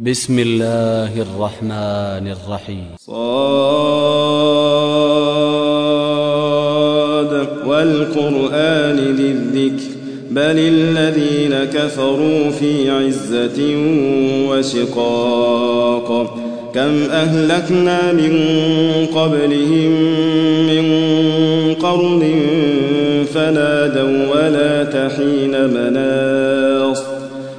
بسم الله الرحمن الرحيم. صاد والقرآن ذي الذكر بل الذين كفروا في عزة وشقاق. كم أهلكنا من قبلهم من قرن فنادوا ولا تحين مناص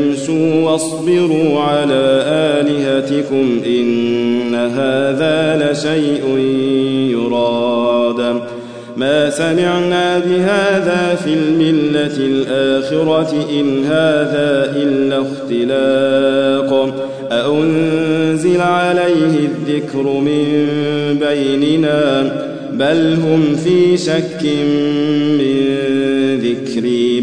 أن امسوا واصبروا على آلهتكم إن هذا لشيء يراد. ما سمعنا بهذا في الملة الآخرة إن هذا إلا اختلاق. أأنزل عليه الذكر من بيننا؟ بل هم في شك من ذكري.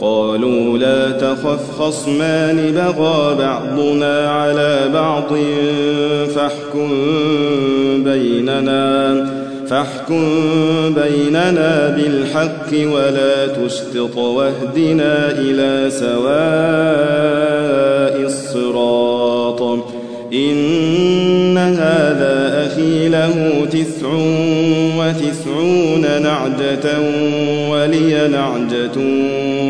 قالوا لا تخف خصمان بغى بعضنا على بعض فاحكم بيننا فاحكم بيننا بالحق ولا تشتط واهدنا إلى سواء الصراط. إن هذا أخي له تسع وتسعون نعجة ولي نعجة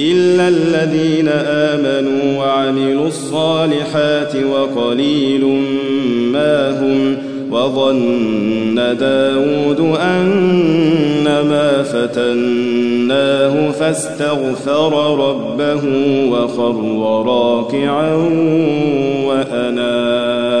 إلا الذين آمنوا وعملوا الصالحات وقليل ما هم وظن داود أنما فتناه فاستغفر ربه وخر راكعا وأناب.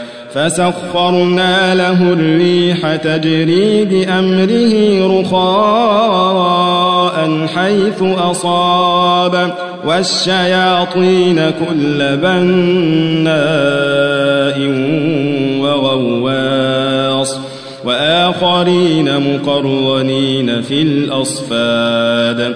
فسخرنا له الريح تجري بأمره رخاء حيث أصاب والشياطين كل بناء وغواص وآخرين مقرنين في الأصفاد.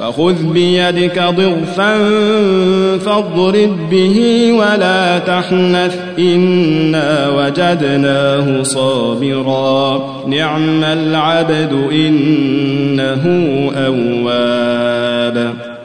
وخذ بيدك ضغفا فاضرب به ولا تحنث إنا وجدناه صابرا. نعم العبد إنه أواب.